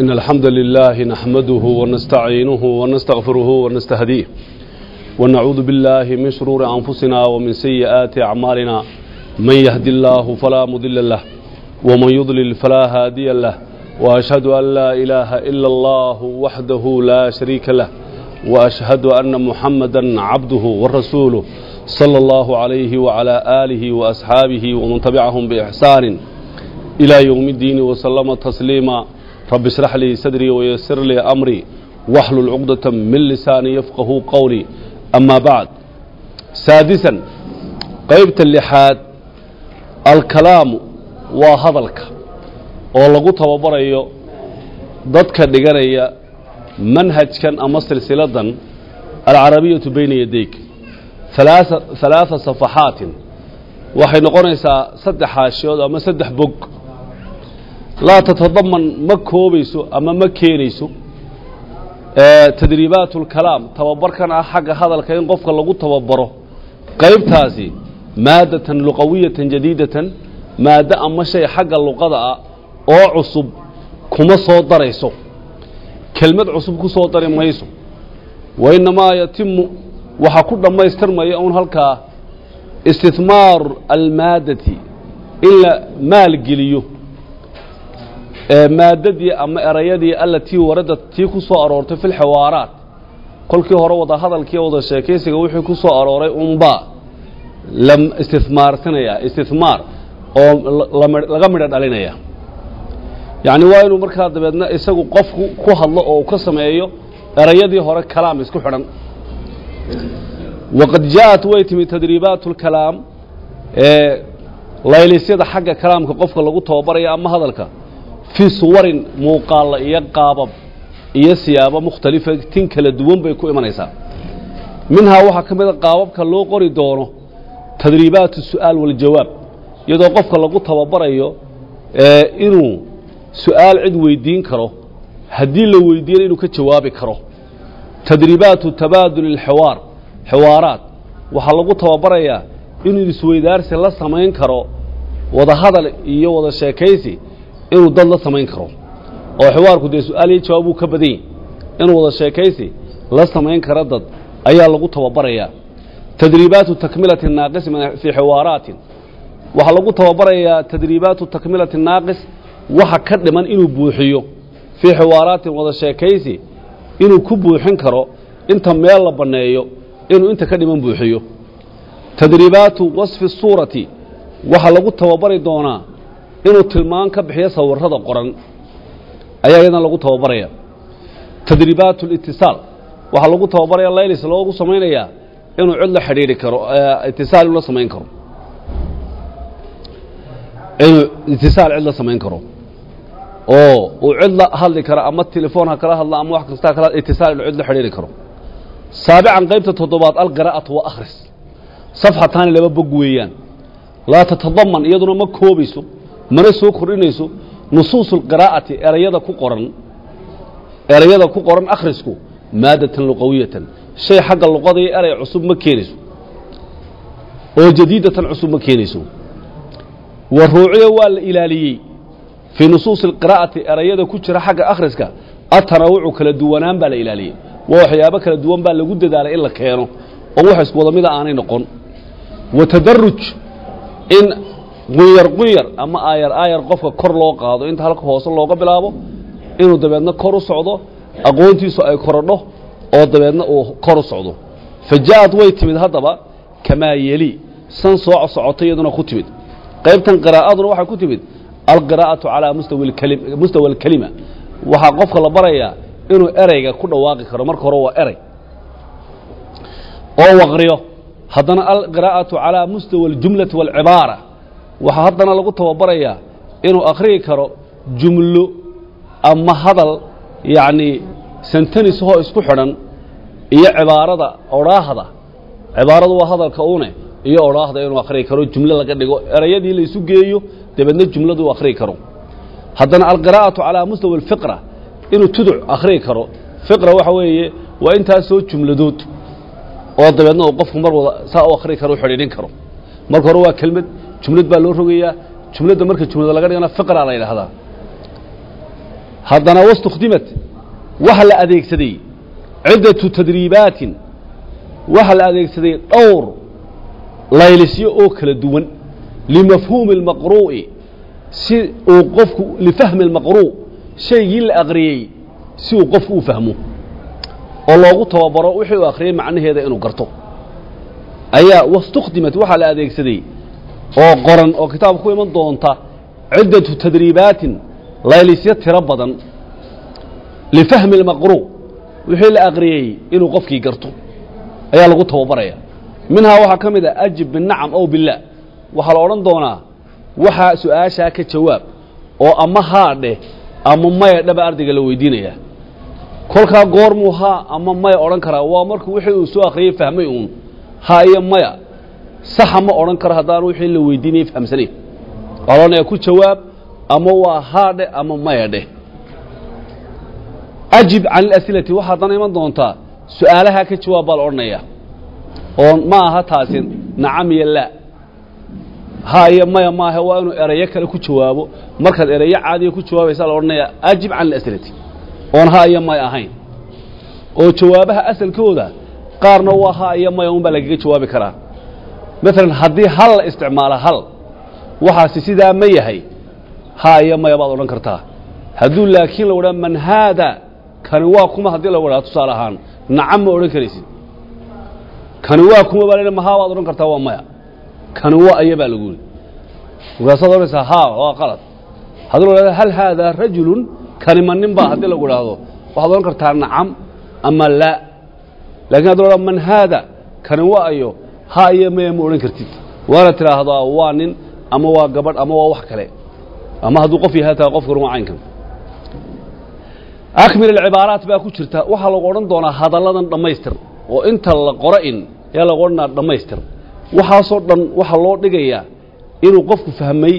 إن الحمد لله نحمده ونستعينه ونستغفره ونستهديه ونعوذ بالله من شرور أنفسنا ومن سيئات أعمالنا من يهدي الله فلا مضل له ومن يضلل فلا هادي له وأشهد أن لا إله إلا الله وحده لا شريك له وأشهد أن محمدا عبده ورسوله صلى الله عليه وعلى آله وأصحابه ومن تبعهم بإحسان إلى يوم الدين وسلم تسليما rab ishrx lii sadrii wayasir lii amrii waxlul cuqdata min lisaanii yafqahuu qowlii amaa bacd saadisan qaybta lixaad alkalaamu waa hadalka oo lagu tababarayo dadka dhiganaya manhajkan ama silsiladan alcarabiyatu bayna yadayk. Halaaa safaxaatin waxay noqonaysaa saddex xaashiyood ama saddex bog laa tatadaman ma koobayso ama ma keenayso tadriibaat اlkalaam tababarkan ah xagga hadalka in qofka lagu tababaro qaybtaasi maadatan luqawiyatan jadiidatan maaddo ama shay xagga luqada ah oo cusub kuma soo darayso kelmad cusub ku soo dari mayso wa innamaa yatimu waxaa ku dhammaystirmaya uun halkaa istihmaaru almaaddati in la maalgeliyo maaddadii ama erayadii allatii waradad tii ku soo aroortay fi lxiwaaraat kolkii hore wada hadalkii wada sheekaysiga wixii ku soo arooray unbaa la istihmaarsinaya istihmaar oo laga midho dhalinaya yacni waa inuu markaa dabeedna isagu qofku ku hadlo oo ka sameeyo erayadii hore kalaam isku xidhan. Waqad jaaءat way timi tadriibaat اlkalaam laylisyada xagga kalaamka qofka lagu tababaraya ama hadalka fii suwarin muuqaalla iyo qaabab iyo siyaabo mukhtalifa tin kala duwan bay ku imanaysaa minhaa waxaa ka mid a qaababka loo qori doono tadriibaatu su'aal waljawaab iyadoo qofka lagu tababarayo inuu su'aal cid weydiin karo haddii la weyddiiyana inuu ka jawaabi karo tadriibaatu tabaaduli alxiwaar xiwaaraad waxaa lagu tababarayaa inuu isweydaarsi la samayn karo wada hadal iyo wada sheekaysi inuu dad la samayn karo. Oo xiwaarku dee su'aal iyo jawaabuu ka badan yahy inuu wada sheekaysi la samayn karo dad ayaa lagu tababarayaa tadriibaatu takmilati naaqis fii xiwaaraatin waxaa lagu tababarayaa tadriibaatu takmilati naaqis waxa ka dhiman inuu buuxiyo. Fii xiwaaraatin wada sheekaysi inuu ku buuxin karo inta meel la banneeyo inuu inta ka dhiman buuxiyo. Tadriibaatu wasfi suurati waxaa lagu tababari doonaa inuu tilmaan ka bixiyo sawirrada qoran. Ayaa iyadan lagu tababaraya. Tadriibaatu litisaal waxaa lagu tababaraya laylis loogu samaynayaa inuu cid la xidhiidhi karo itisaal inuu la samayn karo. Inuu itisaal cid la samayn karo. Oo uu cid la hadli karo ama telefoon ha kala hadla ama wax kasta kala itisaal inuu la xidhiiri karo. Saabican qaybta toddobaad alqiraa'atu wa akhris. Safxataani laba bog weeyaan. Laa tatadaman iyaduna ma koobayso mana soo kordhinayso nusuusu alqiraa'ati erayada ku qoran erayada ku qoran akhrisku maadatan luqawiyatan. Shay xagga luqada iyo eray cusub ma keenayso. Oo jadiidatan cusub ma keenayso. Wa ruuciya waa la ilaaliyey. Fii nusuusi alqiraa'ati erayada ku jira xagga akhriska atanawucu kala duwanaan baa la ilaaliyey. Waa waxyaabo kala duwan baa lagu dadaalay in la keeno. Oo wax isku wada mida aanay noqon. Wa tadaruj in qunyar qunyar ama aayar aayar qofka kor loo qaado inta halka hoose looga bilaabo inuu dabeedna kor u socdo aqoontiisu ay korodho oo dabeedna uu kor u socdo. Fa ja'ad way timid haddaba kamaa yeli. San soo socota iyaduna ku timid. Qaybtan qiraa'aduna waxay ku timid alqiraa'atu calaa mustawa alkelima waxaa qofka la barayaa inuu ereyga ku dhawaaqi karo marka hore waa erey oo waqriyo. Haddana alqiraa'atu calaa mustawa aljumlati waalcibaara waxaa haddana lagu tababarayaa inuu akhriyi karo jumlo ama hadal yacnii santanis hoo isku xidhan iyo cibaarada odhaahda cibaaradu waa hadalka une iyo odhaahda inuu akhriyi karo jumlo laga dhigo erayadii la isu geeyo dabeedna jumladu u akhriyi karo. Haddana alqiraa'atu calaa mustawa alfiqra inuu tuduc akhriyi karo. Fiqra waxa weeye waa intaasoo jumladood oo dabeedna uu qofku mar wada saa u akhriyi karo u xidhiidhin karo. Marka hore waa kelmad jumlad baa loo rogayaa jumladda marka jumlada laga dhigana fiqraa la yidhaahdaa. Haddana wastukhdimat waxa la adeegsaday ciddatu tadriibaatin waxa la adeegsaday dhowr laylisyo oo kala duwan limafhuumi اlmaqruu'i si uu qofku lifahmi اlmaqruu' shaygii la aqriyey si uu qofku u fahmo. Oo loogu tababaro wixii uu akhriyey macnaheeda inuu garto. Ayaa wastukdimat waxaa la adeegsaday oo qoran oo kitaabka ku iman doonta ciddatu tadriibaatin laylisyo tiro badan lifahmi اlmaqruu wixii la aqriyey inuu qofkii garto ayaa lagu tababaraya. Minhaa waxaa ka mid a ajib binacam ow billah. Waxaa la odhan doonaa waxaa su'aashaa ka jawaab oo ama haa dheh ama maya dhaba ardayga la weydiinaya kolkaa goormuu haa ama maya odhan karaa waa markuu wixii uu soo akhriyey fahmay uun haa iyo maya saxa ma odhan karo haddaan wixii la weydiinayay fahamsanayn waxaa la odhanaya ku jawaab ama waa haa dheh ama maya dheh ajib can ilasilati waxaa haddana iman doontaa su'aalahaa ka jawaab baa la odhanaya oo ma aha taasi nacam iyo laa. Ha iyo maya maaha waa inuu erayo kale ku jawaabo. Markaad erayo caadiya ku jawaabaysaa la odhanaya ajib can ilasilati oon ha iyo maya ahayn. Oo jawaabaha asalkooda qaarna waa ha iyo maya un baa lagaga jawaabi karaa maalan haddii hal la isticmaalo hal waxaasi sidaa ma yahay. Ha iyo maya baad odhan kartaa. Hadduu laakiin la wadhaa man haada kani waa kuma haddii la wadhaa tusaale ahaan nacam ma odhan karaysid. Kani waa kuma baa la mahaa baad odhan kartaa waa maya. Kani waa aya baa lagu yidhi. Markaasaad odhanaysaa haa waa qalad. Haddii la wadhahdo hal haadaa rajulun kani ma nin baa haddii lagu idhaahdo waxaad odhan kartaa nacam ama laa. Laakiin haddii la wadhahdo man haada kani waa ayo ha iyo maya ma odhan kartid. Waana tidhaahdaa waa nin ama waa gabadh ama waa wax kale. Ama hadduu qof yahay taa qofkan waa caynkan akmil alcibaaraat baa ku jirta. Waxaa lagu odhan doonaa hadalladan dhammaystir. Oo inta la qoro in ayaa lagu odhanaa dhammaystir. Waxaasoo dhan waxaa loo dhigayaa inuu qofku fahmay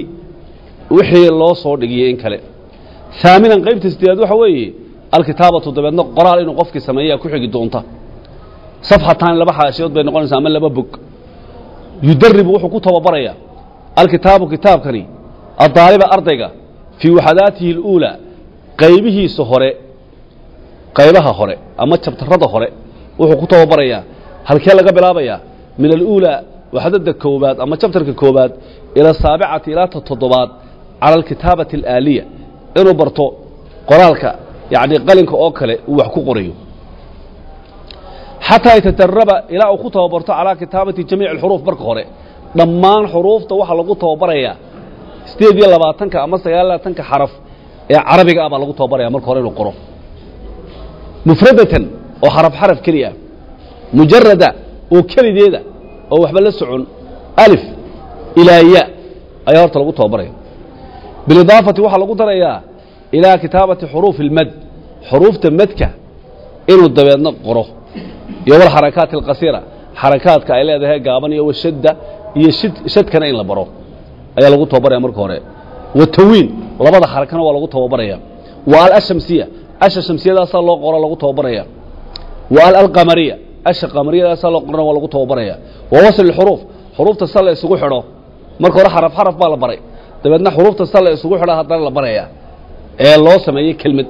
wixii loo soo dhigiyey in kale. Haaminan qaybta sideedaad waxa weeye alkitaabatu dabeedna qoraal inuu qofkii sameeyaa ku xigi doonta safxatan laba xaashiyood bay noqonaysaa ama laba bog yudaribu wuxuu ku tababarayaa alkitaabu kitaabkani addaaliba ardayga fii waxadaatihi اluulaa qaybihiisa hore qaybaha hore ama jabtarada hore wuxuu ku tababarayaa halkee laga bilaabayaa min aluulaa waxdada koobaad ama jabtarka koobaad ila asaabicati ilaa ta toddobaad cala alkitaabati alaaliya inuu barto qoraalka yacni qalinka oo kale uu wax ku qorayo xataa yatadaraba ilaa uu ku tababarto calaa kitaabati jamiici alxuruuf marka hore. Dhammaan xuruufta waxaa lagu tababarayaa sideed iyo labaatanka ama sagaal labaatanka xaraf ee carabiga ah baa lagu tababaraya marka hore inuu qoro. Mufradatan oo xaraf xaraf keliya mujarada oo kelideeda oo waxba la socon alif ilaa ya ayaa horta lagu tababaraya. Bilidaafati waxaa lagu darayaa ilaa kitaabati xuruufi اlmad xuruufta madka inuu dabeedna qoro iyo walxarakaati alqasiira xarakaadka ay leedahay gaaban iyo washadda iyo shadkana in la baro ayaa lagu tababaraya marka hore. Watawiin labada xarakana waa lagu tababaraya. Wa al ashamsiya asha shamsiyadaasaa loo qoro lagu tababaraya. Wa al alqamariya asha qamariyadaasaa loo qorana waa lagu tababaraya. Wa wasl xuruuf xuruufta sa la isugu xidho. Marka hore xaraf xaraf baa la baray. Dabeedna xuruufta sa la isugu xidho haddana la baraya ee loo sameeyey kelmad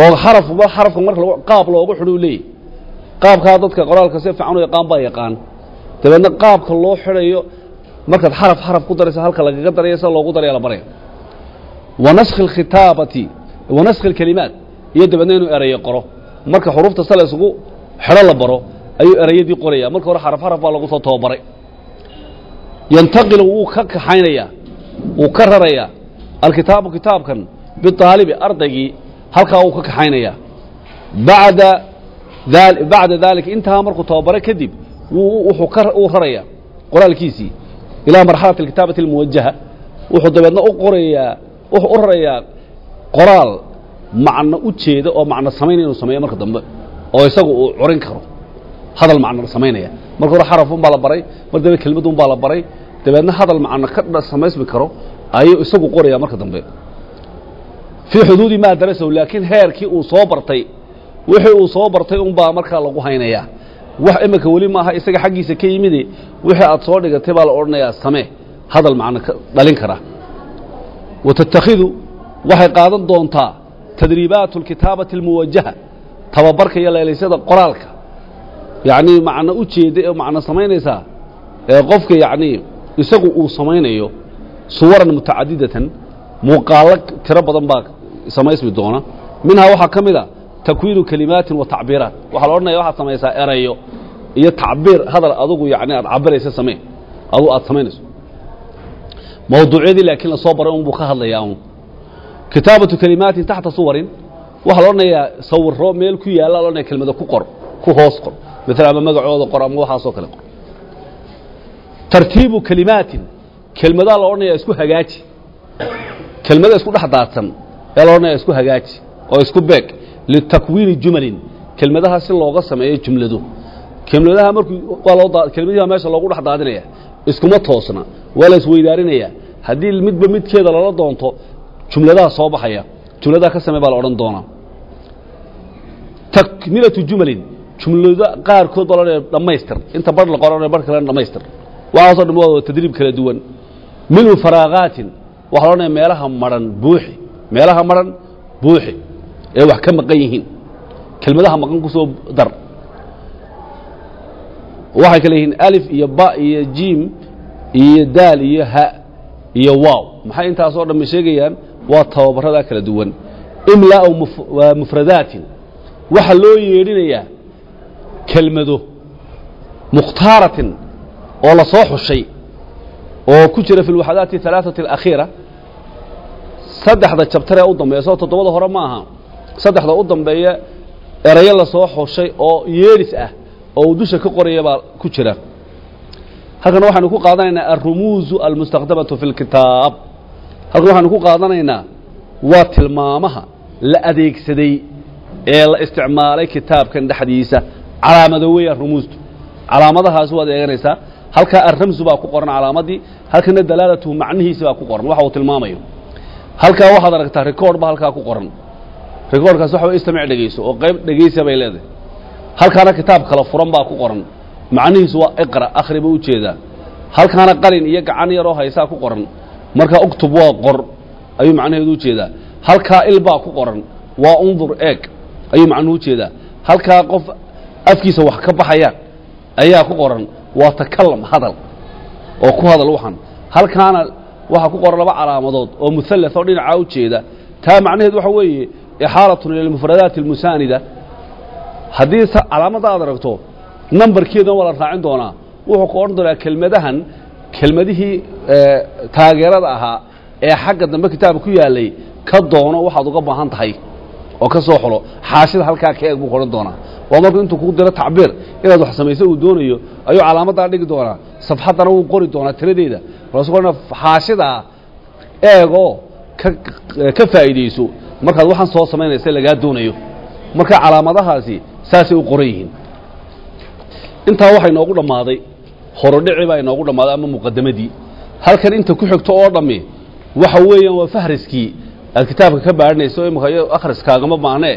oo xarafba xarafka marka qaab loogu xidho u leeyahy qaabkaa dadka qoraalka si fiican u yaqaan baa yaqaan. Dabeedna qaabka loo xidhayo markaad xaraf xaraf ku daraysa halka lagaga daraya sida loogu daraya la baraya wa naskhi alkhitaabati wa naskhi alkelimaat iyo dabeedna inuu erayo qoro. Marka xuruufta sala isugu xidho la baro ayuu erayadii qoraya marka hore xaraf xaraf baa lagu soo tababaray yantaqilu wuu ka kaxaynayaa wuu ka rarayaa. Alkitaabu kitaabkan biaalibi ardaygii halkaa wuu ka kaxaynayaa bada bacda daalika intaa markuu tababaray kadib wuxuu rarayaa qoraalkiisii. Ilaa marxalati alkitaabati almuwajaha wuxuu dabeedna u qorayaa wuxuu u rarayaa qoraal macno u jeeda oo macno samaynaya inuu sameeyo marka dambe oo isagu uu curin karo. Hadal macno samaynaya. Marka hore xarafun baa la baray mar dambe kelmadun baa la baray dabeedna hadal macno ka samaysmi karo ayuu isagu qoraya marka dambe fii xuduudi maa darasahu laakiin heerkii uu soo bartay wixii uu soo bartay unbaa markaa lagu haynayaa wax iminka weli maaha isaga xaggiisa ka yimide wixii aad soo dhigatay baa la odhanayaa samee hadal macno dhalin kara. Wa tattakhidu waxay qaadan doontaa tadriibaat اlkitaabati اlmuwajaha tababarka iyo leelaysada qoraalka. Yacnii macno u jeeda ee macno samaynaysaa ee qofka yacnii isagu uu samaynayo suwaran mutacadidatan muuqaallo tiro badan baa samaysmi doona. Minhaa waxaa ka mid a takwiinu kelimaatin wa tacbiiraat. Waxaa la odhanaya waxaad samaysaa erayo iyo tacbiir hadal adugu yacni aad cabiraysa samee. Adu aad samaynayso. Mawduucyadii laakiin la soo baray un buu ka hadlayaa un. Kitaabatu kelimaatin taxta suwarin. Waxaa la odhanayaa sawiro meel ku yaalla la odhanaya kelmada ku qor ku hoos qor. Maala ama magacooda qor ama waxaasoo kale. Qor tartiibu kelimaatin kelmadaa la odhanaya isku hagaaji kelmada isku dhex daadsan ee la odhanaya isku hagaaji oo isku beeg litakwiini jumalin. Kelmadaha si looga sameeyo jumlado kelmadaha markuu waa loo kelmadihi meesha loogu dhex daadinaya iskuma toosna waa la isweydaarinaya haddii midba midkeeda lala doonto jumladaha soo baxaya jumladaha ka samee baa la odhan doonaa. Takmilatu jumalin. Jumlado qaarkood baa laodhanaya dhammaystir inta bar la qoran bar kalena dhammaystir waxaasoo dhan waa tadriib kala duwan. Minhu faraaqaatin waxaa la odhanaya meelaha maran buuxi meelaha maran buuxi ee wax ka maqan yihiin kelmadaha maqan ku dar. Waxay kale yihiin alif iyo ba iyo jiim iyo daal iyo ha iyo waaw. Maxay intaasoo dhammi sheegayaan? Waa tababaradaa kala duwan. Imlaa'u mufradaatin. Waxaa loo yeedhinayaa kelmado mukhtaaratin oo la xushay oo ku jira fi lwaxdaati alaaثati alakhiira saddexda jabtaree u dambeeya soo toddobada hore ma aha. Saddexda u dambeeya erayo la soo xushay oo yeedhis ah oo uu dusha ka qoraya baa ku jira. Halkan waxaynu ku qaadanaynaa alrumuuzu almustakdamatu fi اlkitaab halkan waxaynu ku qaadanaynaa waa tilmaamaha la adeegsaday ee la isticmaalay kitaabkan dhexdiisa. Calaamado weeyaan rumuustu calaamadahaasi waad eeganaysaa. Halkaa arramsu baa ku qoran calaamadii halkana dalaalatuhu macnihiisi baa ku qoran. Waxa uu tilmaamayo halkaa waxaad aragtaa record ba halkaa ku qoran. Recordkaas waxa way istamic dhegayso oo qayb dhegaysa bay leedahay. Halkaana kitaab kala furan baa ku qoran. Macnihiisu waa iqra akhri buu u jeedaa halkaana qalin iyo gacan yaroo haysaa ku qoran. Markaa uktub waa qor ayuu macnaheedu u jeedaa halkaa il baa ku qoran. Waa undur eeg ayuu macnuhu u jeedaa halkaa qof afkiisa wax ka baxayaan ayaa ku qoran. Waa takalam hadal oo ku hadal waxan. Halkaana waxaa ku qoran laba calaamadood oo muhallas oo dhinacaa u jeeda. Taa macnaheedu waxa weeye ixaalatun ila almufradaati almusaanida haddii calaamadda aad aragto nambarkeedana waa raacin doonaa. Wuxuu ku odhan doonaa kelmadahan kelmadihii taageerada ahaa ee xagga dambe kitaabka ku yaalay ka doono waxaad uga baahan tahay oo ka soo xulo xaashida halkaa ka eeg buu ku odhan doonaa. Waa markuu intuu kugu diro tacbiir inaad wax samayso uu doonayo ayuu calaamaddaa dhigi doonaa. Safxaddana wuu qori doonaa tiradeeda markaasuu xaashidaa eegoo ka faa'iidayso markaad waxaan soo samaynaysa lagaa doonayo. Marka calaamadahaasi saasay u qoran yihiin. Intaa waxaa inoogu dhammaaday horodhici baa inoogu dhammaaday ama muqadamadii halkan inta ku xigto oo dhammi waxa weeyaan waa fahriskii aad kitaabka ka baadhinayso imika iyo akhriskaagama baanee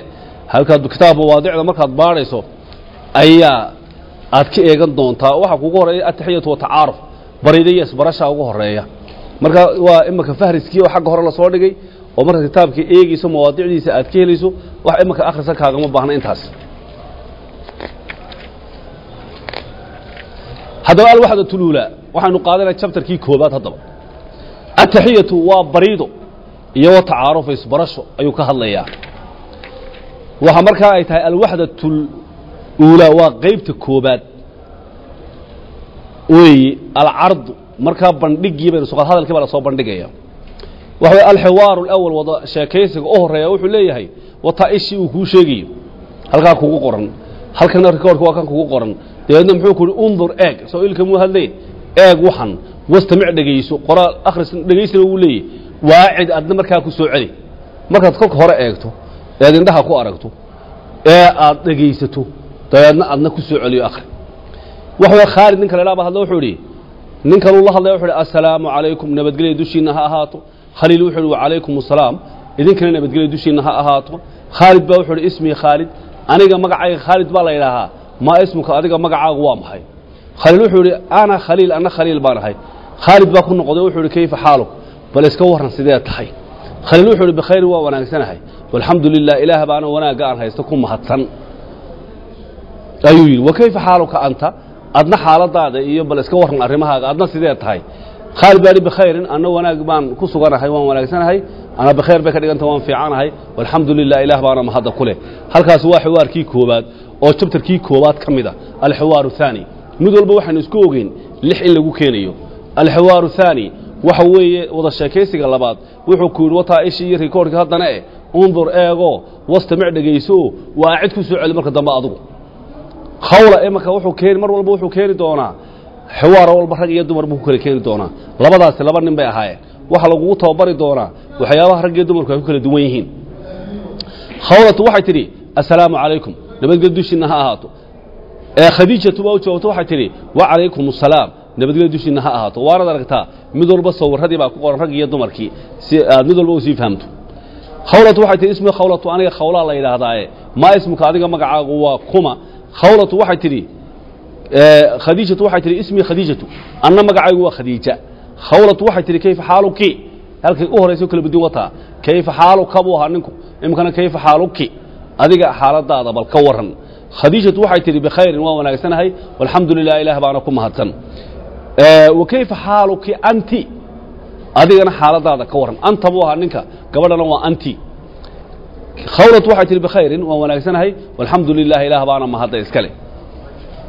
halkaad kitaab mawaadicda markaad baadhayso ayaa aad ka eegan doontaa. Waxaa kugu horreeya ataxiyatu watacaaruf barida iyo isbarashaa ugu horreeya marka waa imika fahriskii oo xagga hore la soo dhigay oo markaad kitaabka eegayso mawaadicdiisa aad ka helayso wax imika akhrisa kaagama baahna intaas. Haddaba alwaxdat اluulaa waxaynu qaadanaya jabtarkii koobaad haddaba. Ataxiyatu waa bariido iyo wa tacaaruf isbarasho ayuu ka hadlayaa. Waxa markaa ay tahay alwaxdat اluulaa waa qeybta koobaad. Weeye alcardu markaa bandhigii baynu suqad hadalkii baa la soo bandhigaya. Waxa way alxiwaaru اlawal wada sheekaysiga u horreeya wuxuu leeyahay wataa ishii uu kuu sheegayo halkaa kugu qoran. Halkana rikoorka waa kan kugu qoran. Dabeedna muxuu ku uhi undur eeg. Soo ilka muu hadlay eeg waxan. Wastamic dhegayso qoraal akhris dhegaysina wuu leeyahy waacid adna markaa ku soo celi markaad kolka hore eegto eed indhaha ku aragto ee aad dhegaysato dabeedna adna ku soo celiyo akhri waxa way khaalid ninka la idhaha ba hadla wuxuu idhi ninkanuu la hadlaya wuxu uhi assalaamu calaykum nabadgelya dushiinna ha ahaato khaliil wuxuu ihi wacalaykum assalaam idinkana nabadgelya dushiinna ha ahaato khaalid baa wuxuu ihi ismii khaalid aniga magacayga khaalid baa la yidhaahaa maa ismuka adiga magacaagu waa maxay khaliil wuxuu idhi ana khaliil ana khaliil baan ahay khaalid baa ku noqday wuxuu ihi kayfa xaaluk bal iska warran sidee tahay? Khaliil wuxuu ihi bikhayrin waa wanaagsanahay. Walxamdu lilah ilaah baana wanaagga aan haysto ku mahadsan. Ayuu yidhi wa kayfa xaaluka anta? Adna xaaladaada iyo bal iska warran arrimahaaga adna sidee tahay? Khaalid baa ihi bikhayrin anna wanaag baan ku suganahay waan wanaagsanahay. Ana bikhayr bay ka dhiganta waan fiicanahay. Walxamdu lilah ilaah baana mahadda ku leh. Halkaasi waa xiwaarkii koowaad oo jabtarkii koowaad ka mid a alxiwaaru thaani mid walba waxaynu isku ogeyn lix in lagu keenayo. Alxiwaaru thaani waxa weeye wada sheekaysiga labaad. Wuxuu ku yidhi wataa ishii iyo rikoorkii haddana eh. Undur eego. Wastamic dhegayso waa cid ku soo celi marka dambe adigu khawla imanka wuxuu keeni mar walba wuxuu keeni doonaa. Xiwaar walba rag iyo dumar buu ku kala keeni doonaa. Labadaasi laba nin bay ahaayeen. Waxa lagugu tababari doonaa waxyaabaha rag iyo dumarku ku kala duwan yihiin. Khawlatu waxay tidhi assalaamu calaykum. Nabadgel dushiinna ha ahaato. Ee khadiijatu baa u jawaabto waxay tidhi wa calaykum assalaam nabadgelyo dushiinna ha ahaato. Waanad aragtaa mid walba sawirradii baa ku qoran rag iyo dumarkii. Si aad mid walba u sii fahamto. Khawlatu waxay tihi ismi khawlatu aniga khawlaa la yidhaahdaaye. Maa ismuka adiga magacaagu waa kuma. Khawlatu waxay tidhi khadiijatu waxay tihi ismii khadiijatu anna magacaygu waa khadiija. Khawlatu waxay tihi kayfa xaaluki? Halkay u horaysa kala badin wataa kayfa xaaluka buu ahaa ninku? Imkana kayfa xaaluki? Adiga xaaladaada bal ka waran khadiijatu waxay tihi bikhayrin waa wanaagsanahay. Walxamdu lilah ilaah baana ku mahadsan wa kayfa xaaluki anti? Adigana xaaladaada ka waran. Anta buu ahaa ninka gabadhana waa anti. Khawlatu waxay tihi bikhayrin waan wanaagsanahay walxamdu lilah ilaah baana mahadda iskale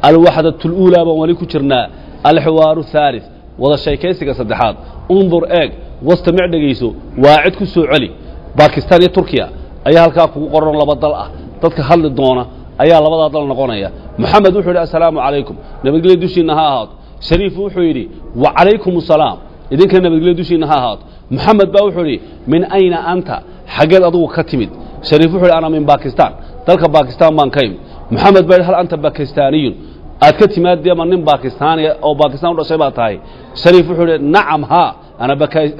alwaxdat اluulaa baan weli ku jirnaa. Alxiwaaru haalid wada sheekaysiga saddexaad. Undur eeg wastamic dhegayso waa cid ku soo celi. Bakistan iyo turkiya ayaa halkaa kugu qoran laba dal ah. Dadka hadli doona ayaa labadaa dal noqonaya. Moxamed wuxuu yidhi assalaamu calaykum. Nabadgelyo dushiinna ha ahaato shariifu wuxuu yidhi wa calaykum asalaam idinka nabadgelyo dushiinna ha ahaato. Moxamed baa wuxuu yidhi min ayna anta? Xaggeed adugu ka timid. Shariif wuxuu yidhi ana min bakistan dalka bakistan baan ka imid moxamed baa yidhi hal anta bakistaaniyun aad ka timaadee ma nin bakistaaniya oo bakistan u dhashay baa tahay. Shariif wuxuu yidhi nacam haa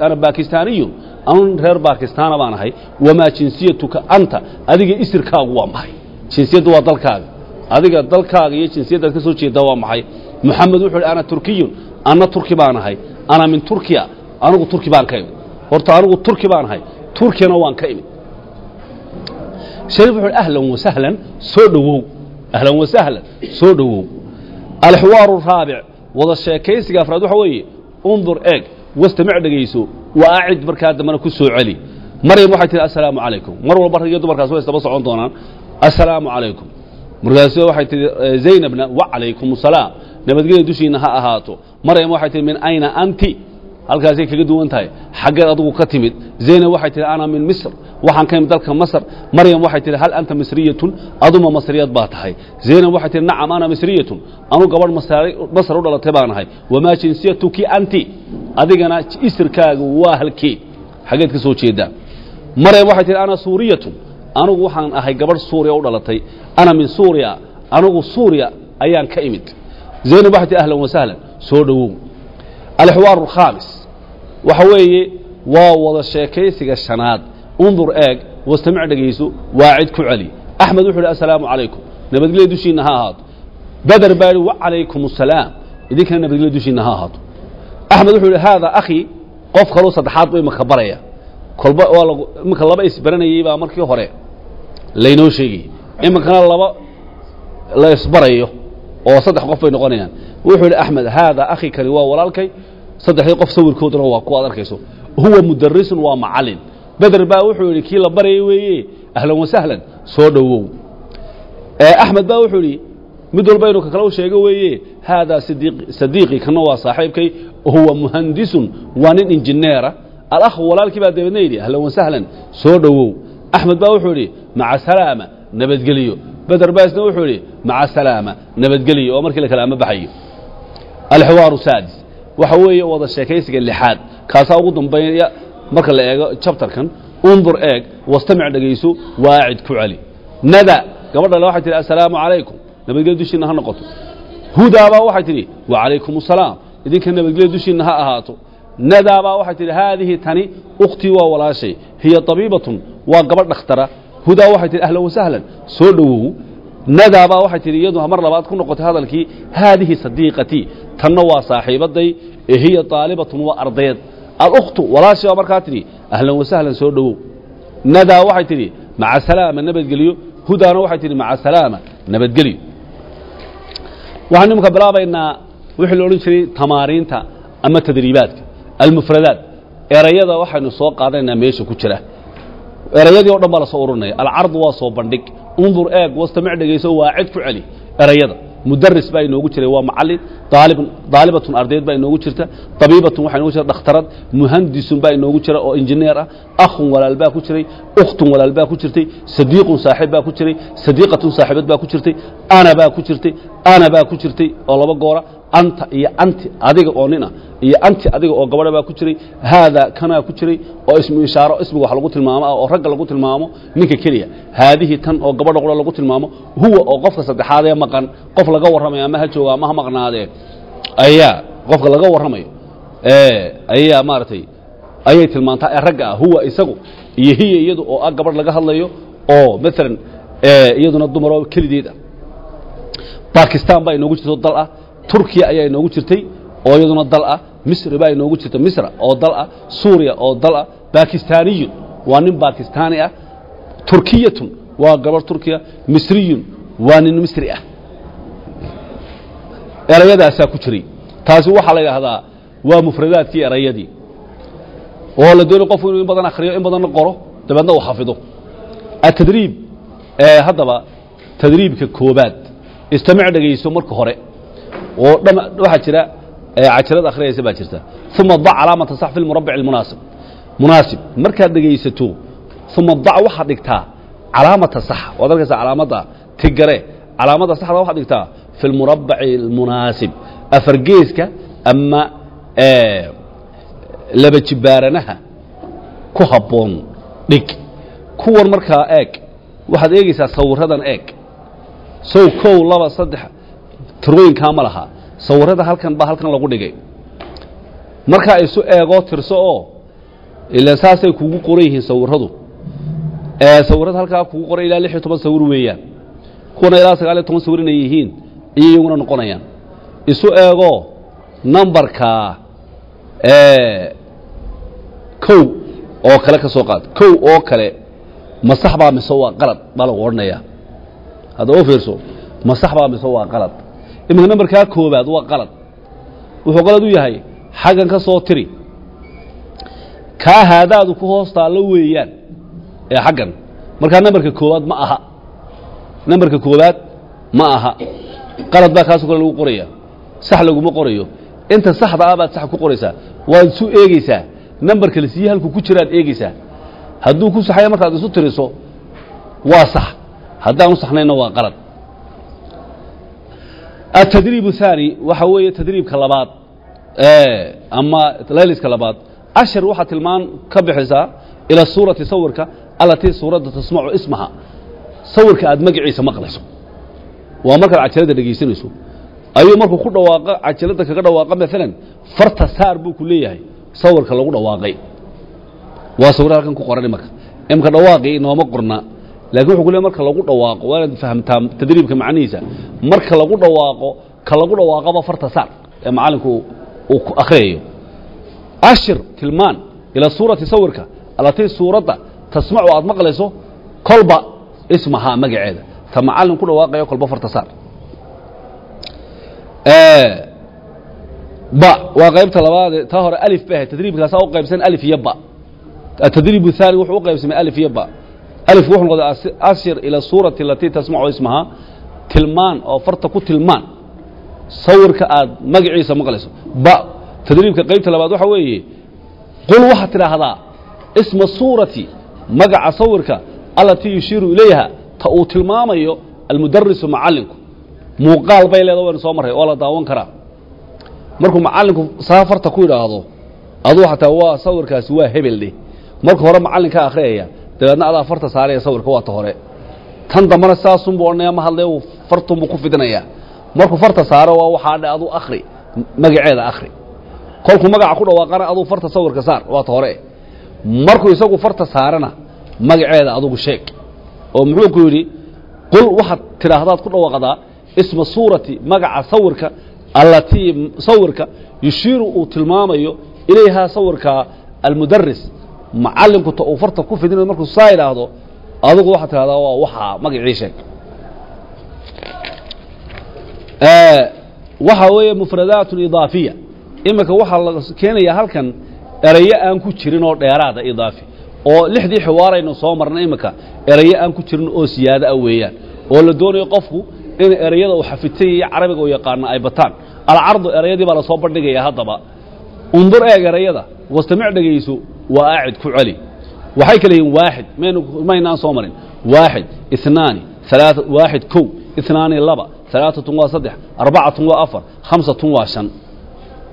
ana bakistaaniyun anu reer bakistaana baan ahay. Wamaa jinsiyatuka anta? Adiga isirkaagu waa maxay? Jinsiyaddu waa dalkaaga. Adiga dalkaaga iyo jinsiyaddaad ka soo jeeddaa waa maxay moxamed wuxuu yidhi ana turkiyun anna turki baan ahay. Ana min turkiya anugu turki baan ka imid. Horta anugu turki baan ahay turkiyana waan ka imid. Shariif wuxuu yidhi ahlan wasahlan soo dhowow. Ahlan wasahlan soo dhowow. Alxiwaaru raabic wada sheekaysiga afraad waxa weeye undur eeg wastamic dhegayso wa acid markaa dambana ku soo celi. Maryam waxay tihi assalaamu calaykum. Mar walba rag iyo dumarkaas way isdaba socon doonaan. Assalaamu calaykum markaasi waxay tihi zaynabna wa calaykum asalaam nabadgelya dushiinna ha ahaato. Maryam waxay tihi min ayna anti? Halkaasay kaga duwan tahay. Xaggeed adugu ka timid. Zaynab waxay tihi ana min misr. Waxaan ka imid dalka masr maryam waxay tihi hal anta misriyatun? Aduma masriyad baa tahay. Zaynab waxay tihi nacam ana misriyatun. Anu gabadh masr u dhalatay baan ahay. Wamaa jinsiyatuki anti? Adigana isirkaaga waa halkee. Xaggeed ka soo jeedaa. Maryam waxay tihi ana suuriyatun anugu waxaan ahay gabadh suuriya u dhalatay. Ana min suuriya. Anugu suuriya ayaan ka imid. Zaynab waxay tihi ahlan wasahlan soo dhowow alxiwaaru alkhaamis waxa weeye waa wada sheekaysiga shanaad. Undur eeg wastamic dhegayso waa cid ku celi. Axmed wuxuu yidhi assalaamu calaykum. Nabadgelya dushiinna ha ahaato. Beder baa yidhi wa calaykum assalaam. Idinkana nabadgelya dushiinna ha ahaato. Axmed wuxuu yidhi haada akhi qof kaloo saddexaad ba imaka baraya kolba waa lag iminka laba isbaranayey baa markii hore laynoo sheegayey iminkana laba la isbarayo oo saddex qof bay noqonayaan. Wuxuu yidhi axmed haada akhi kani waa walaalkay? Saddexdii qof sawirkooduna waa kuwaad arkayso huwa mudarisun waa macalin. Beder baa wuxuu yidhi kii la barayay weeye? Ahlan wasahlan soo dhowow. Axmed baa wuxuu yidhi mid walba inuu ka kale u sheego weeye haadaa sadiiqi kana waa saaxiibkay. Huwa muhandisun waa nin injineera alakhu walaalkii baa dabeedna yidhi ahlan wasahlan soo dhowow. Axmed baa wuxuu yidhi maca salaama nabadgeliyo. Beder baasna wuxuu yidhi maca salaama nabadgeliyo. Oo markii la kale ama baxayo alxiwaaru saadis. Waxa weeye wada sheekaysiga lixaad. Kaasaa ugu dambeeya marka la eego jabtarkan undur eeg wastamic dhegayso waacid ku celi. Nada. Gabadhale waxay tihi assalaamu calaykum. Nabadgelya dushiinna ha noqoto. Hudaabaa waxay tidhi wa calaykum assalaam idinka nadaabaa waxay tidhi haadihi tani ukhtii waa walaashay hiya tabiibatun waa gabadh dhakhtara hudaa waxay tihi ahlan wasahlan soo dhowow. Nadaabaa waxay tidhi iyadu mar labaad ku noqotay hadalkii haadihi sadiiqatii tanna waa saaxiibaday ee hiya taalibatun waa ardayad alkhtu walaashii baa markaa tidhi ahlan wasahlan soo dhowow. Nadaa waxay tidhi maca salaama nabadgelyo hudaana waxay tidhi maca salaama nabadgelyo waxaan iminka bilaabaynaa almufradaat. Erayada waxaynu soo qaadanaynaa meesha ku jira. Erayadii o dhan baa la soo ururinaya. Alcardu waa soo bandhig. Undur eeg wastamic dhegayso waacid ku celi erayada. Mudaris baa inoogu jiray waa macalin daalib daalibatun ardayd baa inoogu jirta. Dabiibatun waxaa inoogu jirta dhakhtarad muhandisun baa inoogu jira oo injineer ah. Akhun walaal baa ku jiray. Ukhtun walaal baa ku jirtay. Sadiiqun saaxiib baa ku jiray. Sadiiqatun saaxiibad baa ku jirtay. Ana baa ku jirtay. Ana baa ku jirtay oo laba goora anta iyo anti adiga oo nin ah iyo anti adiga oo gabadha baa ku jiray haada kanaa ku jiray oo ismu ishaaro ismiga wax lagu tilmaamo ah oo ragga lagu tilmaamo ninka keliya. Haadihi tan oo gabadha qura lagu tilmaamo huwa oo qofka saddexaad ee maqan qof laga warramayo ama ha jooga ama ha maqnaadee. Ayaa qofka laga warramayo ayaa maaragtay ayay tilmaantaa ee ragga ah huwa isagu iyo hiya iyadu oo ah gabadh laga hadlayo oo maalan iyaduna dumaroo kelideed ah. Bakistan baa inoogu jirto dal ah turkiya ayaa inoogu jirtay oo iyaduna dal ah misri baa inoogu jirta misra oo dal ah. Suuriya oo dal ah. Bakistaniyun waa nin bakistaani ah. Turkiyatun waa gabarh turkiya. Misriyun waa nin misri ah. Erayadaasaa ku jiray. Taasi waxaa la yidhaahdaa waa mufradaadkii erayadii. Oo la doonay qofku inuu in badan akhriyo in badanna qoro dabeedna uu xafido. Atadriib haddaba tadriibka koobaad. Istamic dhegayso marka hore oo waxaa jira cajalad akhriyaysa baa jirta. Uma dac calaamata sax fi lmurabic almunaasib munaasib. Markaad dhegaysato uma dac waxaad dhigtaa calaamata sax waad arkaysaa calaamadda tigare. Calaamadda saxda waxaad dhigtaa fi lmurabaci almunaasib afargeeska ama laba jibaaranaha ku habboon dhig. Kuwan markaa eeg. Waxaad eegaysaa sawiradan eeg. Sow kow laba saddex tirooyinkaa ma laha sawirada halkan baa halkan lagu dhigay. Markaa isu eegoo tirso oo ila saasay kugu qoran yihiin sawiradu. Sawirada halkaa kugu qoran ilaa lix iyo toban sawir weeyaan. Kuwana ilaa sagaal iyo toban sawir inay yihiin iyo iyaguna noqonayaan. Isu eegoo nambarkaa kow oo kale ka soo qaad. Kow oo kale ma sax baa mise waa qalad baa lagu odhanayaa. Hadda oo fiirso ma sax baa mise waa qalad iminka nambarkaa koobaad waa qalad. Wuxuu qalad u yahay xaggan ka soo tiri. Kaa haadaadu ku hoos taallo weeyaan. Ee xaggan markaa nambarka koowaad ma aha. Nambarka koowaad ma aha. Qalad baa kaasoo kale lagu qoraya sax laguma qorayo. Inta saxda ah baad sax ku qoraysaa. Waad isu eegeysaa nambarka la siiye halkuu ku jiraad eegeysaa hadduu ku saxaya markaad isu tiriso waa sax. Haddaanu saxnayna waa qalad التdريب الثاني waxa weeye تdريibka labaad ama layliska labaad ashر waxaa tilmaan ka bixisaa ilى suuraةi sawirka alatii suuradda tasmacu ismaha sawirka aad magaciisa maqlayso waa markaad cajalada dhegaysanayso ayuu markuu ku dhawaaqo cajalada kaga dhawaaqa maalan farta saar buu ku leeyahay sawirka lagu dhawaaqay waa sawir halkan ku qoran imaka imka dhawaaqii inooma qorna lakin wuxuu ku leey marka lagu dhawaaqo waa inaad fahamtaa tadriibka macnihiisa marka lagu dhawaaqo ka lagu dhawaaqaba farta saar ee macalinku uu ku akhriyayo ashir tilmaan ila suurati sawirka alatii suuradda tasmacu aad maqlayso kolba ismahaa magaceeda ta macalin ku dhawaaqayo kolba farta saar ba waa qaybta labaad taa hore alif bay ahayd tadriibkaasaa u qaybsan alif iyo ba atadriib الثaani wuxuu u qaybsamay alif iyo ba alifku wuxuu noqday ashir ila suurati alatii tasmacu ismahaa tilmaan oo farta ku tilmaan. Sawirka aad magaciisa maqlayso. Ba tadriibka qaybta labaad waxa weeye qul waxaad tidhaahdaa isma suurati magaca sawirka alatii yushiiru ilayha ta uu tilmaamayo almudarisu macalinku muuqaal bay leeda waynu soo marray oo la daawan karaa. Markuu macalinku saa farta ku yidhaahdo aduu xataa waa sawirkaasi waa hebel dheh marka hore macallinkaa akhriyaya dabeedna adaa farta saaraya sawirka waa ta hore. Tan dambana saasunbuu odhanaya ma hadlee uu fartunbuu ku fidinayaa. Markuu farta saaro waa waxaa dhe aduu akhri magaceeda akhri. Kolkuu magaca ku dhawaaqana aduu farta sawirka saar waa hore. Markuu isagu farta saarana magaceeda adugu sheeg. Oo muxuu ku yidhi qul waxaad tidhaahdaad ku dhawaaqdaa isma suurati magaca sawirka allatii sawirka yushiiru uu tilmaamayo ilayhaa sawirka almudaris macalinku ta uu farta ku fidinayo markuu saa idhaahdo adigu waxaad tidhahdaa waa waxaa magacii sheeg waxa weeye mufradaat idaafiya. Iminka waxaa la keenayaa halkan erayo aan ku jirin oo dheeraada idaafi. Oo lixdii xiwaaraynu soo marnay iminka erayo aan ku jirin oo siyaado ah weeyaan. Oo la doonayo qofku in erayada uu xafidsan iyo carabiga uu yaqaano ay bataan. Alcardu erayadii baa la soo bandhigaya haddaba. Undur eeg erayada wastamic dhegayso waa aacid ku celi waxay kale yihiin waaxid maynaan soo marin waaxid inaani alaaa waaxid kow inaani laba alaaatun waa saddex arbacatun waa afar khamsatun waa shan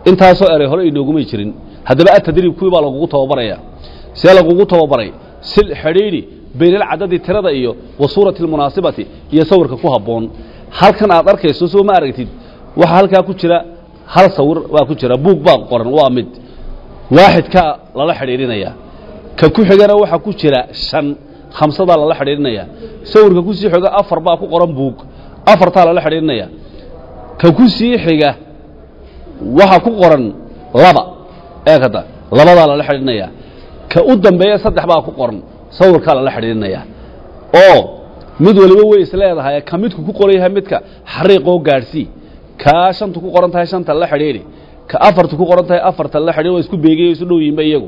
intaasoo eray hore inoogumay jirin haddaba atadriib kuwii baa lagugu tababaraya see lagugu tababaray sil xidhiidhi baynalcadadi tirada iyo wa suurati almunaasibati iyo sawirka ku habboon halkan aad arkayso soo ma aragtid waxaa halkaa ku jira hal sawir baa ku jira buug baa qoran waa mid waaxidkaa lala xidhiidhinaya. Ka ku xigana waxaa ku jira shan khamsadaa lala xidhiidhinaya. Sawirka ku sii xiga afar baa ku qoran buug. Afartaa lala xidhiidhinaya. Ka ku sii xiga waxaa ku qoran laba. Eekada labadaa lala xidhiidhinaya. Ka u dambeeya saddex baa ku qoran sawirkaa lala xidhiidhinaya. Oo mid waliba way is leedahay ka midku ku qoran yahay midka xariiqoo gaadhsii kaa shantu ku qoran tahay shanta la xidhiidhi ka afartu ku qoran tahay afarta la xidhiidhi waa isku beegay isu dhow yihinba iyagu.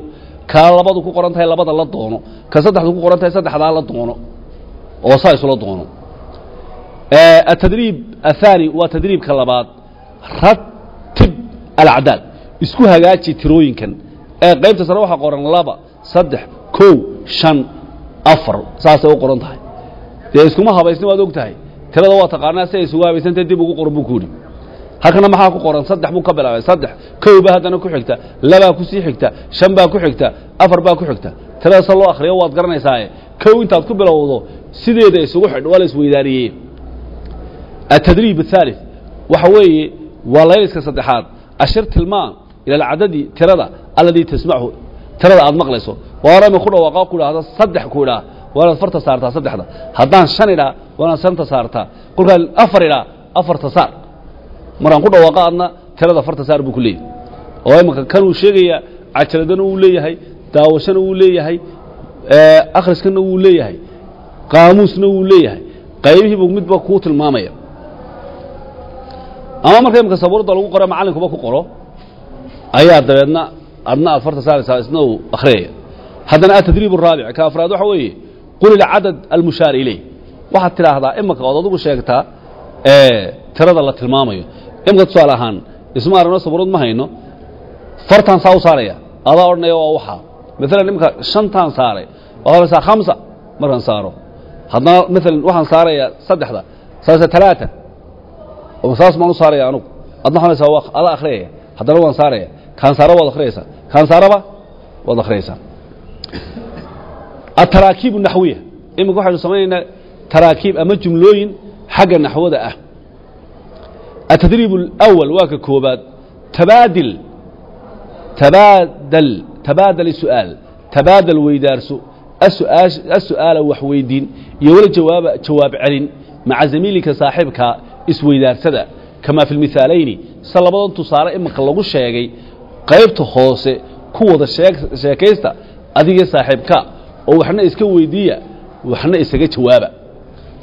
Kaa labadu ku qoran tahay labada la doono. Ka saddexdu ku qoran tahay saddexdaa la doono. Oo saa isula doono. Atadriib ahaani waa tadriibka labaad. Ratib alacdaad isku hagaaji tirooyinkan. Ee qaybta sare waxaa qoran laba saddex kow shan afar. Saasay u qoran tahay. Dee iskuma habaysni waad og tahay tirada waa taqaanaa si ay isugu habaysantahay dib ugu qoran buu ku halkana maxaa ku qoran? Saddex buu ka bilaabay. Saddex. Kow baa haddana ku xigta. Labaa ku xigta. Shan baa ku xigta. Afar baa ku xigta. Tirada se loo akhriyo waad garanaysaaye kow intaad ku bilowdo sideeda isugu xidh waa la isweydaariyey. Atadriib athaalith waxa weeye waa layliska saddexaad. Ashir tilmaan ila alcadadi tirada alladii tasmachu tirada aad maqlayso. Waarama ku dhawaaqa ku idhaahda saddex ku idhaa waa inaad farta saartaa saddexda. Haddaan shan idhaa waa inaad shanta saartaa. Kolkaan afar idhaa afarta saar markaan ku dhawaaqa adna tirada farta saar buu ku leeyahay. Oo imanka kanuu sheegayaa cajaladana wuu leeyahay daawashana wuu leeyahay akhriskana wuu leeyahay qaamuusna wuu leeyahay. Qaybihiibuu midba kuu tilmaamaya. Ama marka imika sabuurada lagu qoro macallinkuba ku qoro ayaa dabeedna adna aad farta saaraysaa isna uu akhriyaya haddana atadriib araabic ka afraad waxa weeye qul ilcadad almushaar ileyh waxaad tidhaahdaa imika ood adigu sheegtaa tirada la tilmaamayo. Imika tusaale ahaan isma aragno sabuurad ma hayno fartaan saa u saaraya. Adaa odhanaya waa waxaa maalan imika shantaan saaray waad odhanaysaa khamsa markaan saaro. Haddana maalan waxaan saarayaa saddexda saase talaata. Saas maan u saaraya anugu. Adna waxaan waa adaa akhriyaya haddana waan saaraya. Kaan saara waad akhriyaysaa kaan saaraba waad akhriyaysaa ataraakiib naxwiya. Iminka waxaynu samaynaynaa taraakiib ama jumlooyin xagga naxwada ah. Atadriib اlأwal waa ka koobaad. Tabaadil. Tabaadal. Tabaadal su'aal. Tabaadal weydaarso asu'aala wax weydiin iyo wala jawaaba jawaab celin maca zamiilika saaxiibka isweydaarsada. Kamaa fi lmihaalayni se labadan tusaale iminka lagu sheegay qaybta hoose ku wada sheekaysta adigee saaxiibka oo waxna iska weydiiya waxna isaga jawaaba.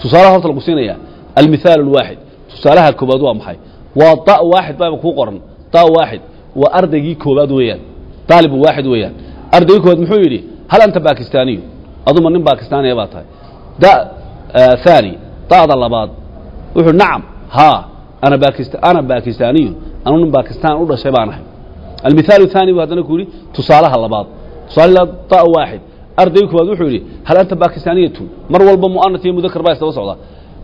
Tusaalaha horta lagu siinaya almithaal alwaaxid tusaalaha koobaad waa maxay waa da waaxid baaba kuu qoran da waaxid waa ardaygii koobaad weeyaan daalibu waaxid weeyaan ardaygii koobaad muxuu yidhi hal anta bakistaaniyu aduma nin bakistaaniya baa tahay da haani da'da labaad wuxuu nacam haa ana bakist ana bakistaaniyun anu nin bakistaan u dhashay baan ahay almithaal athaani buu haddana ku yidhi tusaalaha labaad tusaale da waaxid ardaygii koobaad wuxuu yidhi hal anta bakistaaniyatun mar walba mu'anas iyo mudakar baa isdaba socdaa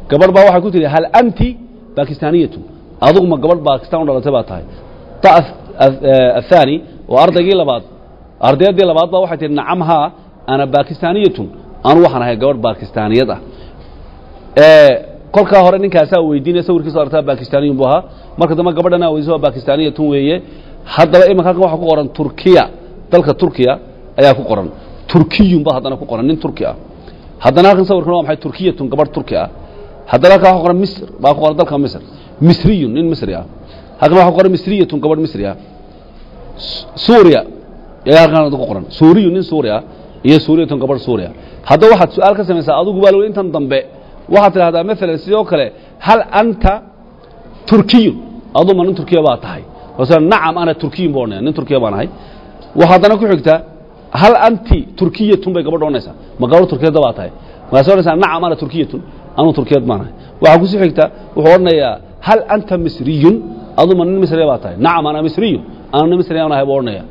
gabadh baa waxay ku tidhi hal anti bakistaniyatu adugu ma gabadh bakistan u dhalatay baa tahay. Ta eh, athaani waa ardaygii labaad. Ardayaddii labaad baa waxay tihi nacam haa ana bakistaniyatun anu waxaan ahay gabadh bakistaniyad ah. Eh, Kolkaa hore ninkaasaa weydiinaya sawirkiisa artaa bakistaniyun buu ahaa. Marka dambe gabadhan aa weydiisa waa bakistaniyatun weeye. Haddaba imanka halkan waxa ku qoran turkiya. Dalka turkiya ayaa ku qoran. Turkiyun ba haddana ku qoran nin turki ah. Haddana halkan sawirkan waa maxay? Turkiyatun gabadh turki ah haddana halkan waxa ku qoran misr baa ku qoran dalka misr. Misriyun nin misri ah. Halkan waxa ku qoran misriyatun gabadh misri ah. Suuriya ayaa halkan ku qoran. Suuriyu nin suuri ah iyo suuriyatun gabadh suuriya haddaba waxaad su'aal ka samaysaa adugu baa lawey intan dambe. Waxaad tidhahdaa maalan sidoo kale hal anta turkiyun? Aduu ma nin turkiya baa tahay. Masala nacam ana turkiyun baa odhanaya nin turkiya baan ahay. Waxaa haddana ku xigtaa hal anti turkiyatun bay gabadha odhanaysaa ma gabadh turkiyadda baa tahay. Markaasay odhanaysaa nacam ana turkiyatun anuu turkiyad baan ahay waxaa ku sii xigtaa wuxuu odhanayaa hal anta misriyun aduu ma nin misriya baa tahay nacam ana misriyun ana nin misriya baan ahay buu odhanaya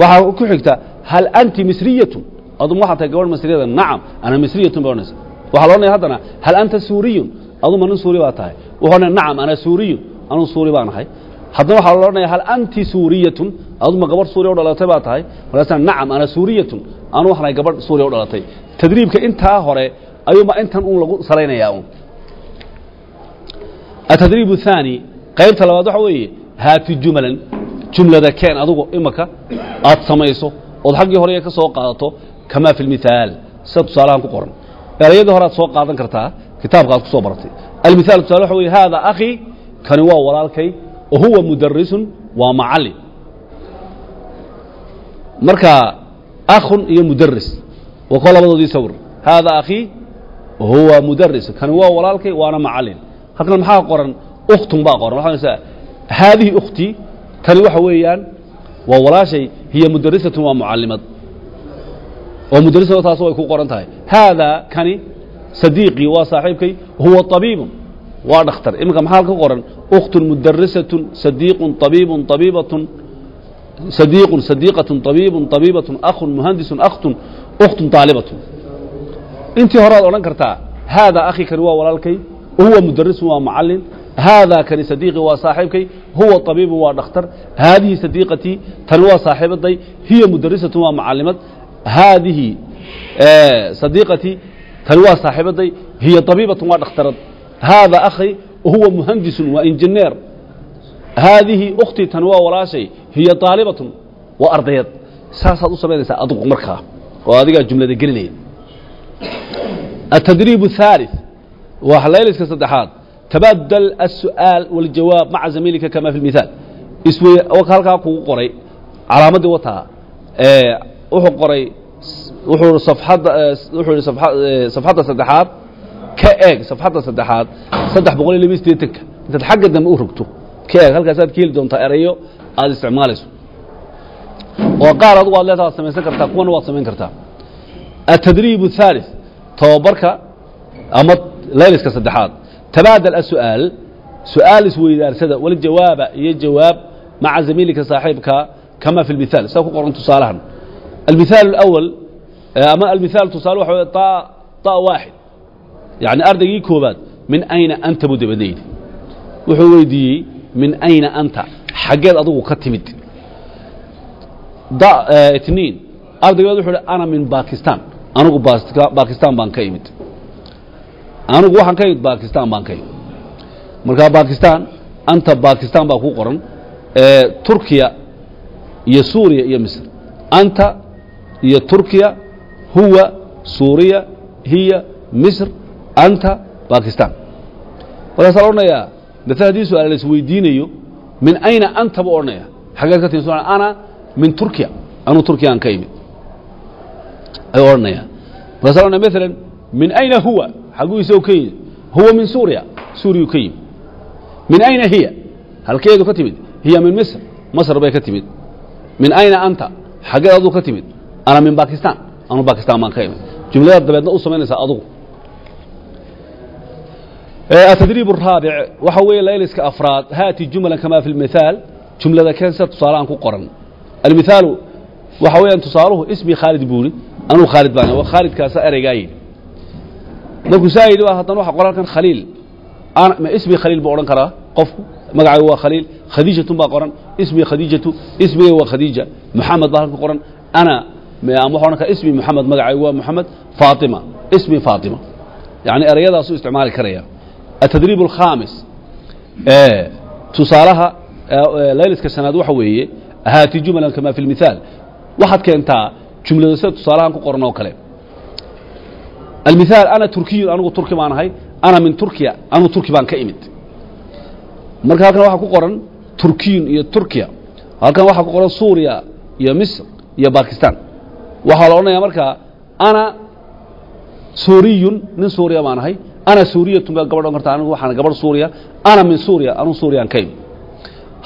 waxaa ku xigta hal anti misriyatun adum waxaa tahay gabadh misriyada nacam ana misriyatun bay odhanaysa waxaa la odhanaya haddana hal anta suuriyun aduu ma nin suuri baa tahay wuxuu odhanaya nacam ana suuriyun anuu suuri baan ahay haddana waxaa la odhanaya hal anti suuriyatun aduu ma gabadh suuriya u dhalatay baa tahay markaasna nacam ana suuriyatun anu waxaan ahay gabadh suuriya u dhalatay tadriibka intaa hore ayuuma intan uun lagu salaynayaa un التdريب الثاني qaybta labaad waxa weeye haati jumalan jumlada keen adugu imaka aad samayso ood xaggii hore ka soo qaadato kamaa fi اlmithaal sida tusaalahan ku qoran erayadii hore aad soo qaadan kartaa kitaabka aad ku soo baratay almithaal tusaale waxa weye haada akhi kani waa walaalkay wa huwa mudarisun waa macallin marka akhun iyo mudaris waa ko labadoodii sawir haada akhi huwa mudaris kan waa walaalkay waana macalin halkan maxaa qoran ukhtun baa qoran waxaa sa haadihi ukhtii tani waxa weeyaan waa walaashay hiya mudarisatun waa mucallimad oo mudarisada taas way ku qoran tahay haadaa kani sadiiqii waa saaxiibkay huwa abiibun waa dhakhtar iminka maxaa ka qoran ukhtun mudarisatun sadiiqun abiibun abiibatun sadiiqun sadiiqatun abiibun abiibatun akhun muhandisun akhtun ukhtun taalibatun intii horead odhan kartaa haadaa akhi kani waa walaalkay huwa mudarisun waa macallin haadaa kani sadiiqii waa saaxiibkay huwa طabiibun waa dhakhtar haadihi sadiiqatii tani waa saaxiibaday hiya mudarisatun waa macallimad haadihi sadiiqatii tani waa saaxiibaday hiya طabiibatun waa dhakhtarad haada akhi huwa muhandisun waa injineer haadihi ukhtii tani waa walaashay hiya طaalibatun waa ardayad saasaad u samaynaysaa adugu markaa oo adigaa jumlada gelinaya التdريب الثالث waa layliska saddexaad tabaadal الsu'aal wاljawaab maca zamiilika kama fi اlmithaal iswe halkaa kugu qoray calaamaddii wataa wuxuu qoray wuxuu safxadda wuxuu yihi safxadda saddexaad ka eeg safxadda saddexaad saddex boqol iyo laba sideetanka intaad xagga dambe u rogto ka eeg halkaasaad ka heli doontaa erayo aad isticmaalayso oo qaar adugu aad leedaha waad samaysan kartaa kuwana waad samayn kartaa التdريب الثالث tobabarka ama layliska saddexaad tabaadal asu'aal su'aal isweydaarsada waljawaaba iyo jawaab maca zamiilika saaxiibka kama fi اlmithaal sida ku qoran tusaalahan almithaal اlأwal ama almithaal tusaale waxa wey ta waaxid yani ardaygii koobaad min ayna anta buu dabadna yidhi wuxuu weydiiyey min ayna anta xaggeed adugu ka timid itniin ardaygood wuxuu hi ana min bakistan anugu bakistan baan ka imid. Anugu waxaan ka imid bakistan baan ka imid. Markaa bakistan anta bakistan baa ku qoran turkiya iyo suuriya iyo misr. Anta iyo turkiya huwa suuriya hiya misr anta bakistan markaasaa la odhanayaa maala haddii su'aal la isweydiinayo min ayna anta buu odhanaya xaggeed ka timid ana min turkiya. Anuu turkiyaan ka imid ayuu odhanaya markaasa la odhanaya maalan min ayna huwa xagguu isagoo ka yimid huwa min suuriya suuriyuu ka yimid min ayna hiya halkeedu ka timid hiya min misr masr bay ka timid min ayna anta xaggeed aduu ka timid ana min bakistan anu bakistan baan ka imid jumladaad dabeedna u samaynaysaa adugu التdريب الرaaبع waxa weeye layliska afraad haati jumla kama fi الmithaal jumlada keensa tusaalahan ku qoran almithaalu waxa weeyaan tusaaluhu ismi khaalid buuri anuu khaalid baan khaalidkaasa ereygaa yidhi markuu saa yidhi haddana waxa qoraalkan khaliil ismi khaliil buu odhan karaa? Qofku magacaygu waa khaliil khadiijatun baa qoran ismi khadiijatu ismigayga waa khadiija. Moxamed baa halku qoran ana ama waxaan karaa ismi moxamed magacaygu waa moxamed faatima ismi faatima. Yacni ereyadaasuu isticmaali karaya. Atadriib alkhaamis tusaalaha layliska shanaad waxa weeye haati jumalan kama fi lmithaal waxaad keentaa jumlada sida tusaalahan ku qoran oo kale. Almithaal ana turkiyun anugu turki baan ahay. Ana min turkiya anugu turki baan ka imid. Marka halkan waxaa ku qoran turkiyun iyo turkiya. Halkan waxaa ku qoran suuriya iyo misr iyo bakistan waxaa la odhanayaa markaa ana suuriyun nin suuriya baan ahay. Ana suuriyatun baa gabadh on karta anigu waxaan gabadh suuriya. Ana min suuriya anuu suuriyan ka imi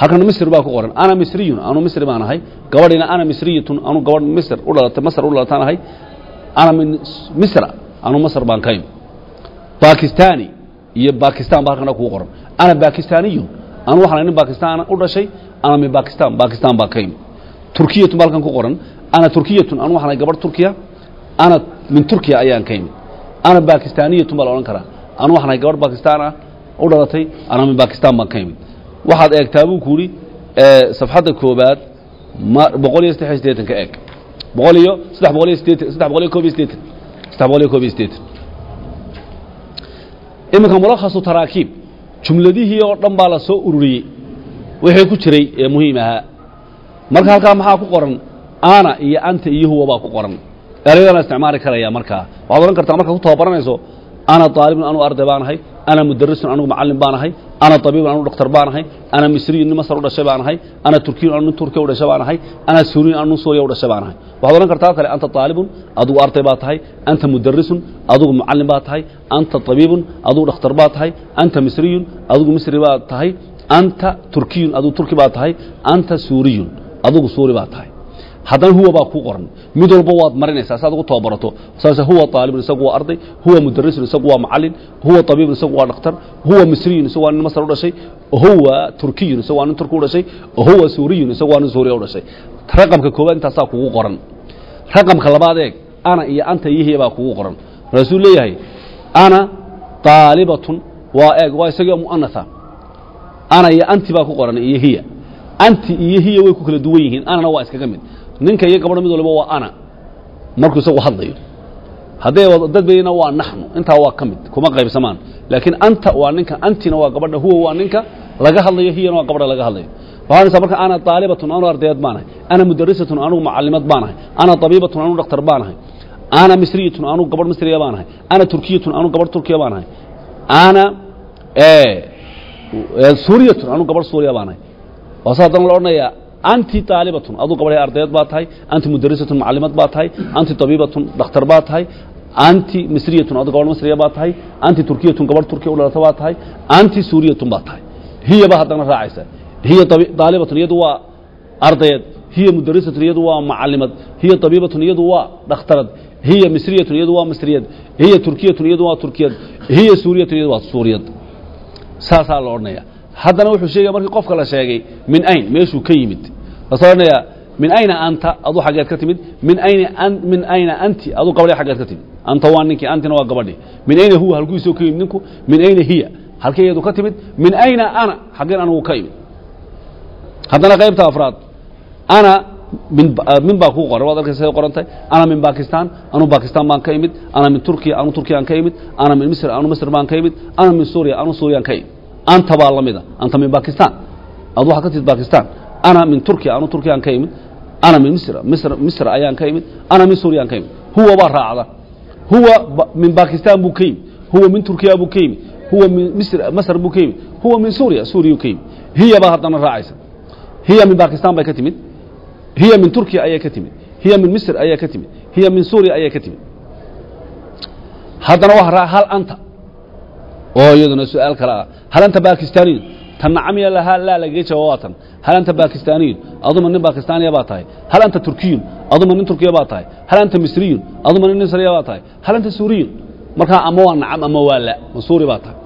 halkan misr baa ku qoran. Ana misriyun anuu misri baan ahay. Gabadhiina ana misriyatun anuu gabadh misr u dhalatay masr u dhalataan ahay. Ana min misra anuu masr baan ka imi bakistani iyo bakistan ba halkana kugu qoran. Ana bakistaniyun anu waxaan nin bakistan u dhashay ana min bakistan bakistan baan ka imi turkiyatun ba halkan ku qoran. Ana turkiyatun anu waxaan gabadh turkiya ana min turkiya ayaan ka imi ana bakistaniyatun baa la odhan karaa. Anu waxaan gabadh bakistan u dhalatay ana min bakistan baan ka waxaad eegtaa buu ku yidhi safxadda koobaad boqol iyo saddex iyo siddeetan ka eeg. Boqol iyo saddex boqol iyo sideetan saddex boqol iyo koob iyo siddeetan. Saddex boqol iyo koob iyo siddeetan. Iminka mulakhasu taraakiib jumladihii oo dhan baa la soo ururiyey wixii ku jiray ee muhiim ahaa. Marka halkaa maxaa ku qoran? Ana iyo anta iyo huwa baa ku qoran. Erayadana isticmaali karaya markaa. Waxaad odhan kartaa markaad ku tababaranayso ana aalibun anugu arday baan ahay ana mudarisun anugu macalin baan ahay ana abiibun anugu dhaktar baan ahay ana misriyun masar u baan ahay ana turkiyun anu turkiya u baan ahay ana suuriyun anu suuriya u baan ahay waxaad odhan kartaa kale anta aalibun adugu arday baa tahay anta mudarisun adugu macalin baa tahay anta abiibun adugu dhakhtar baa tahay anta misriyun adugu misri baa tahay anta turkiyun adugu turki baa tahay anta suuriyun adugu suuri baa tahay haddana huwa baa kuu qoran. Mid walba waad marinaysaa si aad ugu tababarato. Saas huwa aalibun isagu waa arday huwa mudarisun isagu waa macalin huwa abiibun isagu waa dhakhtar huwa misriyun isagu waa nin masar u dhashay huwa turkiyun isagu waa nin turki u huwa suuriyun isagu waa nin suuriya u raqamka koowaad intaasaa kugu qoran. Raqamka labaad eeg ana iyo anta iyo baa kugu qoran. Markaasuu leeyahay ana aalibatun waa eeg waa isagii mu'anatha. Ana iyo anti baa ku qoran iyo hiya. Anti iyo hiya way ku kala duwan yihiin anana waa iskaga mid ninka iyo gabadha mid waliba waa ana. Markuu isagu hadlayo. Hadday dad bayna waa naxnu intaa waa ka mid kuma qaybsamaan. Laakiin anta waa ninka antina waa gabadha huwa waa ninka laga hadlayo hiyana waa gabadha laga hadlayo. Waxaanaysaa marka ana aalibatun anu ardayad baanahay. Ana mudarisatun anugu macalimad baanahay. Ana abiibatun anu dhakhtar baanahay. Ana misriyatun anu gabadh misriya baanahay. Ana turkiyatun anu gabadh turkiya baanahay. Ana suuriyatun anu gabadh suuriya baanahay. Waase haddana la odhanayaa anti aalibatun aduu gabadhay ardayad baa tahay anti mudarisatun macalimad baa tahay anti abiibatun dhakhtar baa tahay anti misriyatun adu gabadh misriya baa tahay anti turkiyatun gabadh turkiya u dhalata baa tahay anti suuriyatun baa tahay hiya baa haddana raacaysa hiya aalibatun iyadu waa ardayad hiya mudarisatun iyadu waa macalimad hiya abiibatun iyadu waa dhakhtarad hiya misriyatun iyadu waa misriyad hiya turkiyatun iyadu waa turkiyad hiya suuriyatun iyadu waa suuriyad saasaa la odhanaya haddana wuxuu sheegaya markii qofka la sheegay min ayn meeshuu ka yimid. Lasoo odhanayaa min ayna anta? Aduu xaggeed ka timid. Min ayna min ayna anti? Aduu gabadhi xaggeed ka timid. Anta waa ninkii antina waa gabadhi min ayna huwa? Halkuisoo ka yimid ninku. Min ayna hiya? Halkee iyadu ka timid. Min ayna ana? Xaggeen anigu ka imid haddana qaybta afraad ana min baa kuu qoran waad arkaysa say qorantahay ana min bakistan anu bakistan baan ka imid ana min turkiya. Anu turkiyaan ka imid ana min misr. Anu misr baan ka imid ana min suuriya. Anu suuriyaan ka imid anta baa la mida anta min bakistan adu waxaa ka timid bakistan ana min turkiya anu turkiyaan ka imid ana min misr misr misr ayaan ka imid ana min suuriyaan ka imid huwa baa raacda huwa min bakistan buu ka yimid huwa min turkiya buu ka yimid huwa min misr masr buu ka yimid huwa min suuriya suuriya ka yimid hiya baa haddana raacaysa hiya min bakistan bay ka timid hiya min turkiya ayay ka timid hiya min misr ayay ka timid hiya min suuriya ayay ka timid haddana waa raac hal anta oo iyaduna su'aal kale ah. Hal anta bakistaniyun tan nacamiya laa lagaga jawaab waa tan. Hal anta bakistaniyun aduma nin bakistaaniya baa tahay. Hal anta turkiyun aduma nin turkiya baa tahay. Hal anta misriyun aduma nin misriya baa tahay. Hal anta suuriyun markaa ama waa nacam ama waa la ma suuri baa tahay.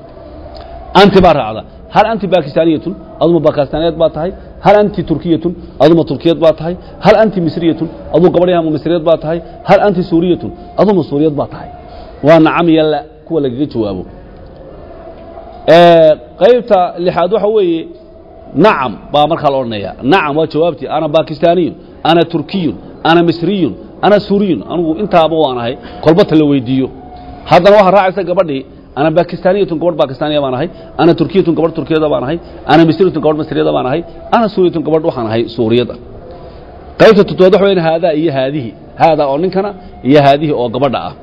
Anti baa raacda. Hal anti bakistaniyatun aduma bakistaaniyeed baa tahay. Hal anti turkiyatun? Aduma turkiyad baa tahay. Hal anti misriyatun? Aduu gabadhi ama misriyad baa tahay. Hal anti suuriyatun? Aduma suuriyad baa tahay. Waa nacam iyo la kuwa lagaga jawaabo qaybta lixaad waxa weeye nacam baa markaa la odhanaya nacam waa jawaabtii ana bakistaniyun ana turkiyun ana misriyun ana suuriyun anigu intaaba waan ahay kolbata la weydiiyo. Haddana waxaa raacaysa gabadhii ana bakistaniyatun gabadh bakistaniya baan ahay ana turkiyatun gabadh turkiyada baan ahay ana misriyatun gabadh misriyada baan ahay ana suuriyatun gabadh waxaan ahay suuriyada. Qaybta toddobaad waxa weyn haadaa iyo haadihi haadaa oo ninkana iyo haadihi oo gabadha ah.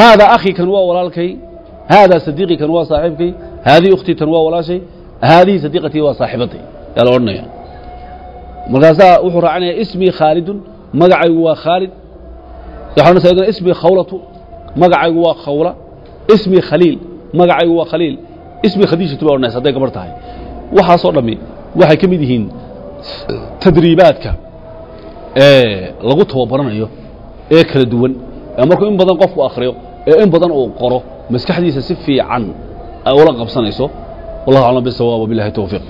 Haadaa akhi kan waa walaalkay haadaa sadiiqi kan waa saaxiibkay haadihi ukhtii tan waa walaashay haadihi sadiiqatii waa saaxiibaday yaa la odhanaya markaasaa wuxuu raacinaya ismii khaalidun magacaygu waa khaalid iyaduna ismii khawlatu magacaygu waa khawla ismii khaliil magacaygu waa khaliil ismii khadiijatu baa odhanaysa hadday gabar tahay waxaasoo dhammi waxay ka mid yihiin tadriibaadka ee lagu tababaranayo ee kala duwan ee markuu in badan qofku akhriyo ee in badan uu qoro. Maskaxdiisa si fiican ay ula qabsanayso. Wallahu aclam bisawaab wabillahi towfiiq